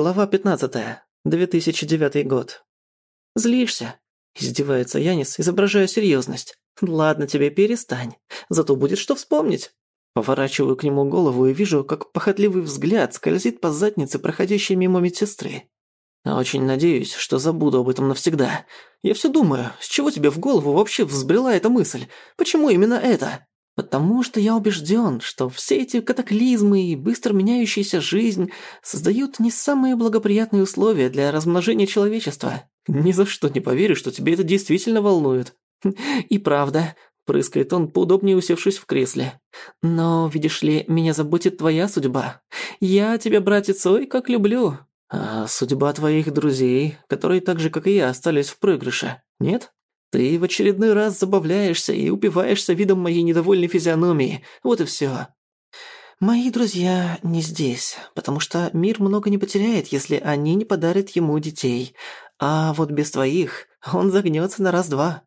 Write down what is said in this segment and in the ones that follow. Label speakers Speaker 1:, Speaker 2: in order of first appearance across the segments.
Speaker 1: Глава 15. 2009 год. «Злишься?» – издевается Янис, изображая серьезность. «Ладно тебе, перестань. Зато будет что вспомнить». Поворачиваю к нему голову и вижу, как похотливый взгляд скользит по заднице проходящей мимо медсестры. Очень надеюсь, что забуду об этом навсегда. Я все думаю, с чего тебе в голову вообще взбрела эта мысль? Почему именно это? Потому что я убежден, что все эти катаклизмы и быстро меняющаяся жизнь создают не самые благоприятные условия для размножения человечества. Ни за что не поверю, что тебе это действительно волнует. И правда, прыскает он, поудобнее усевшись в кресле. Но, видишь ли, меня заботит твоя судьба. Я тебя, братец, ой, как люблю. А судьба твоих друзей, которые так же, как и я, остались в проигрыше, нет? Ты в очередной раз забавляешься и упиваешься видом моей недовольной физиономии. Вот и всё. Мои друзья не здесь, потому что мир много не потеряет, если они не подарят ему детей. А вот без твоих он загнётся на раз-два.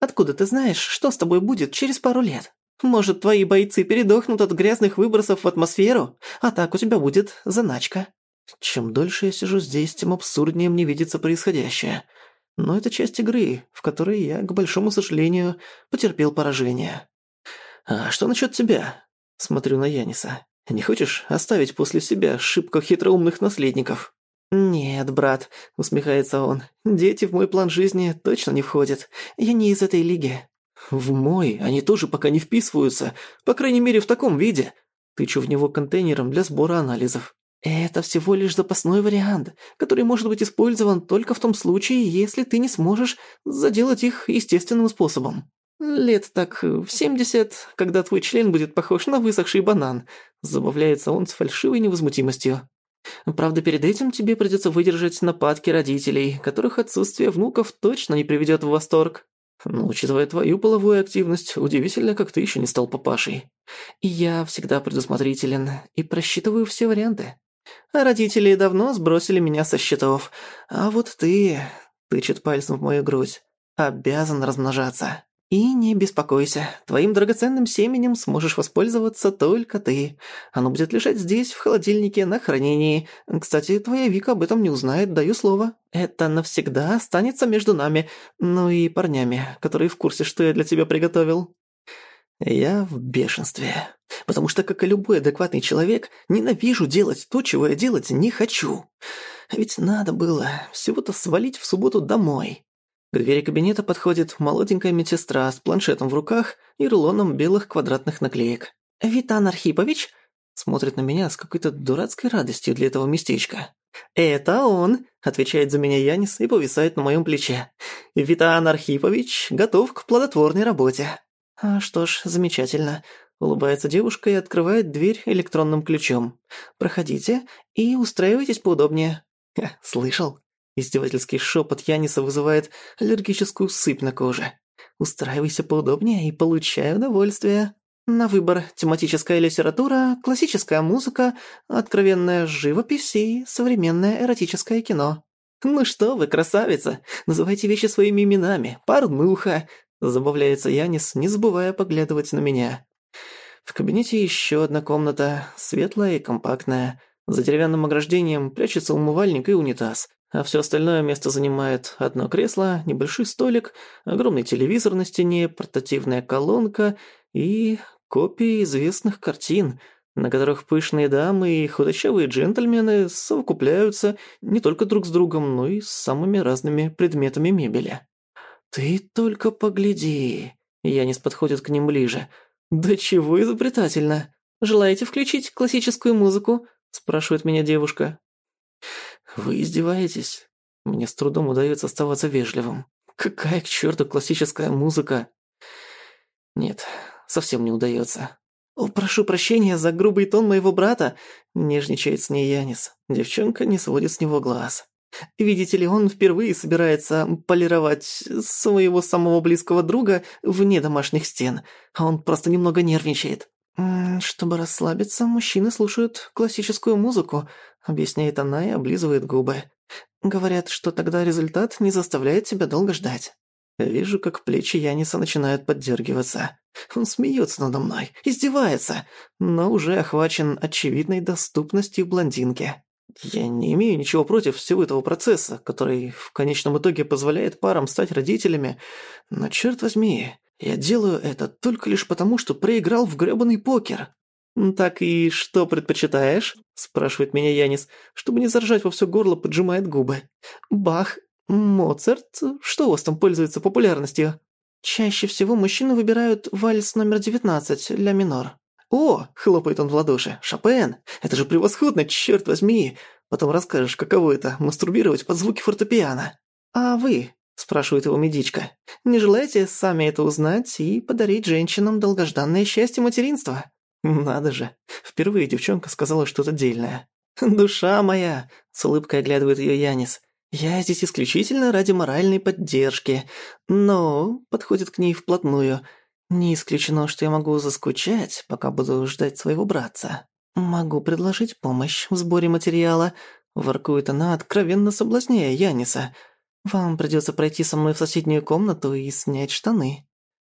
Speaker 1: Откуда ты знаешь, что с тобой будет через пару лет? Может, твои бойцы передохнут от грязных выбросов в атмосферу, а так у тебя будет заначка. Чем дольше я сижу здесь, тем абсурднее мне видится происходящее. Но это часть игры, в которой я, к большому сожалению, потерпел поражение. «А что насчет тебя?» Смотрю на Яниса. «Не хочешь оставить после себя шибко хитроумных наследников?» «Нет, брат», — усмехается он, — «дети в мой план жизни точно не входят. Я не из этой лиги». «В мой они тоже пока не вписываются, по крайней мере в таком виде». Тычу в него контейнером для сбора анализов. Это всего лишь запасной вариант, который может быть использован только в том случае, если ты не сможешь заделать их естественным способом. Лет так в семьдесят, когда твой член будет похож на высохший банан, забавляется он с фальшивой невозмутимостью. Правда, перед этим тебе придется выдержать нападки родителей, которых отсутствие внуков точно не приведет в восторг. Но, учитывая твою половую активность, удивительно, как ты еще не стал папашей. я всегда предусмотрителен и просчитываю все варианты. Родители давно сбросили меня со счетов. А вот ты, тычет пальцем в мою грудь, обязан размножаться. И не беспокойся, твоим драгоценным семенем сможешь воспользоваться только ты. Оно будет лежать здесь, в холодильнике, на хранении. Кстати, твоя Вика об этом не узнает, даю слово. Это навсегда останется между нами, ну и парнями, которые в курсе, что я для тебя приготовил. Я в бешенстве. Потому что, как и любой адекватный человек, ненавижу делать то, чего я делать не хочу. Ведь надо было всего-то свалить в субботу домой. К двери кабинета подходит молоденькая медсестра с планшетом в руках и рулоном белых квадратных наклеек. «Витан Архипович?» Смотрит на меня с какой-то дурацкой радостью для этого местечка. «Это он», — отвечает за меня Янис и повисает на моем плече. «Витан Архипович готов к плодотворной работе». А, «Что ж, замечательно», — улыбается девушка и открывает дверь электронным ключом. «Проходите и устраивайтесь поудобнее». «Слышал?» Издевательский шепот Яниса вызывает аллергическую сыпь на коже. «Устраивайся поудобнее и получай удовольствие». На выбор тематическая литература, классическая музыка, откровенная живопись и современное эротическое кино. «Ну что вы, красавица, называйте вещи своими именами. Порнуха, Забавляется Янис, не забывая поглядывать на меня. В кабинете еще одна комната, светлая и компактная. За деревянным ограждением прячется умывальник и унитаз, а все остальное место занимает одно кресло, небольшой столик, огромный телевизор на стене, портативная колонка и копии известных картин, на которых пышные дамы и худощавые джентльмены совокупляются не только друг с другом, но и с самыми разными предметами мебели. «Ты только погляди!» Янис подходит к ним ближе. «Да чего изобретательно! Желаете включить классическую музыку?» спрашивает меня девушка. «Вы издеваетесь?» Мне с трудом удается оставаться вежливым. «Какая к черту классическая музыка?» «Нет, совсем не удается. «О, прошу прощения за грубый тон моего брата», — нежничает с ней Янис. Девчонка не сводит с него глаз. Видите ли, он впервые собирается полировать своего самого близкого друга вне домашних стен, а он просто немного нервничает. «Чтобы расслабиться, мужчины слушают классическую музыку», — объясняет она и облизывает губы. «Говорят, что тогда результат не заставляет тебя долго ждать». Вижу, как плечи Яниса начинают поддергиваться. Он смеется надо мной, издевается, но уже охвачен очевидной доступностью блондинки. Я не имею ничего против всего этого процесса, который в конечном итоге позволяет парам стать родителями, но черт возьми, я делаю это только лишь потому, что проиграл в грёбаный покер. «Так и что предпочитаешь?» – спрашивает меня Янис, чтобы не заржать во всё горло, поджимает губы. «Бах, Моцарт, что у вас там пользуется популярностью?» «Чаще всего мужчины выбирают вальс номер 19, ля минор». «О!» – хлопает он в ладоши. «Шопен! Это же превосходно, черт возьми! Потом расскажешь, каково это – мастурбировать под звуки фортепиано». «А вы?» – спрашивает его медичка. «Не желаете сами это узнать и подарить женщинам долгожданное счастье материнства?» «Надо же! Впервые девчонка сказала что-то дельное». «Душа моя!» – с улыбкой оглядывает ее Янис. «Я здесь исключительно ради моральной поддержки, но...» – подходит к ней вплотную – не исключено, что я могу заскучать, пока буду ждать своего братца. Могу предложить помощь в сборе материала. Воркует она, откровенно соблазняя Яниса. Вам придется пройти со мной в соседнюю комнату и снять штаны.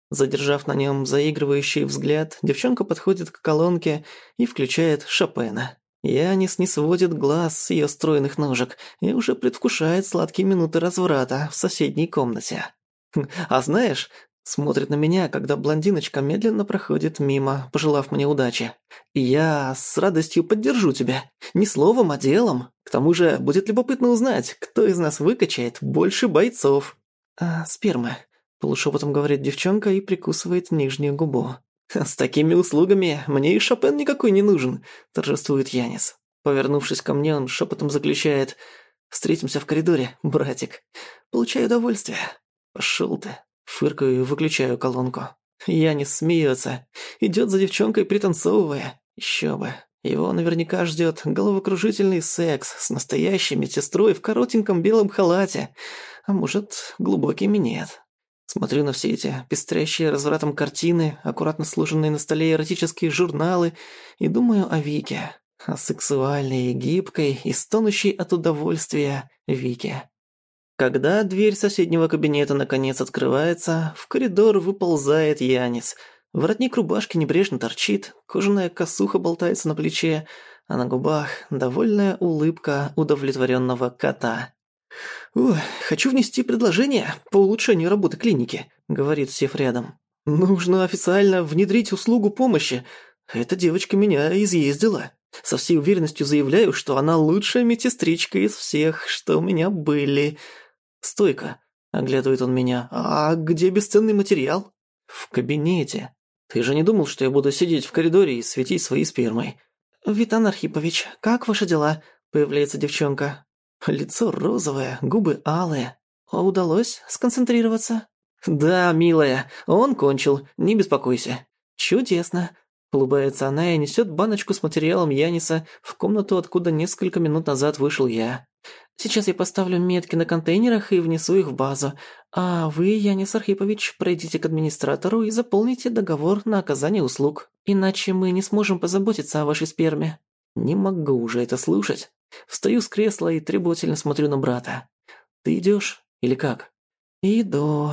Speaker 1: Задержав на нем заигрывающий взгляд, девчонка подходит к колонке и включает Шопена. Янис не сводит глаз с ее стройных ножек и уже предвкушает сладкие минуты разврата в соседней комнате. «А знаешь, Смотрит на меня, когда блондиночка медленно проходит мимо, пожелав мне удачи. я с радостью поддержу тебя. Не словом, а делом. К тому же будет любопытно узнать, кто из нас выкачает больше бойцов. А, спермы. Полушепотом говорит девчонка и прикусывает нижнюю губу. «С такими услугами мне и Шопен никакой не нужен», – торжествует Янис. Повернувшись ко мне, он шепотом заключает «Встретимся в коридоре, братик. Получай удовольствие. Пошел ты». Фыркаю и выключаю колонку. Янис смеется, идет за девчонкой пританцовывая. Еще бы. Его наверняка ждет головокружительный секс с настоящей медсестрой в коротеньком белом халате. А может, глубокий минет. Смотрю на все эти пестрящие развратом картины, аккуратно сложенные на столе эротические журналы и думаю о Вике. О сексуальной, гибкой и стонущей от удовольствия Вике. Когда дверь соседнего кабинета наконец открывается, в коридор выползает Янис. Воротник рубашки небрежно торчит, кожаная косуха болтается на плече, а на губах довольная улыбка удовлетворенного кота. «Ой, хочу внести предложение по улучшению работы клиники», — говорит Сев рядом. «Нужно официально внедрить услугу помощи. Эта девочка меня изъездила. Со всей уверенностью заявляю, что она лучшая медсестричка из всех, что у меня были. «Стойка!» – оглядывает он меня. «А где бесценный материал?» «В кабинете. Ты же не думал, что я буду сидеть в коридоре и светить своей спермой?» «Витан Архипович, как ваши дела?» – появляется девчонка. Лицо розовое, губы алые. А удалось сконцентрироваться? «Да, милая, он кончил, не беспокойся». «Чудесно. Улыбается она и несет баночку с материалом Яниса в комнату, откуда несколько минут назад вышел я. Сейчас я поставлю метки на контейнерах и внесу их в базу. А вы, Янис Архипович, пройдите к администратору и заполните договор на оказание услуг. Иначе мы не сможем позаботиться о вашей сперме. Не могу уже это слушать. Встаю с кресла и требовательно смотрю на брата. Ты идешь или как? Иду,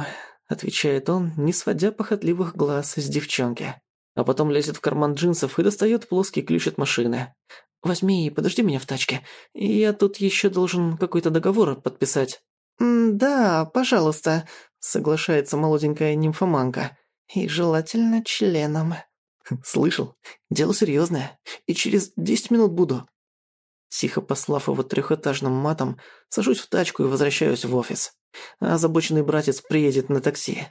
Speaker 1: отвечает он, не сводя похотливых глаз с девчонки а потом лезет в карман джинсов и достает плоский ключ от машины. «Возьми и подожди меня в тачке. Я тут еще должен какой-то договор подписать». «Да, пожалуйста», — соглашается молоденькая нимфоманка. «И желательно членом». «Слышал? Дело серьезное. И через десять минут буду». Тихо послав его трехэтажным матом, сажусь в тачку и возвращаюсь в офис. А озабоченный братец приедет на такси.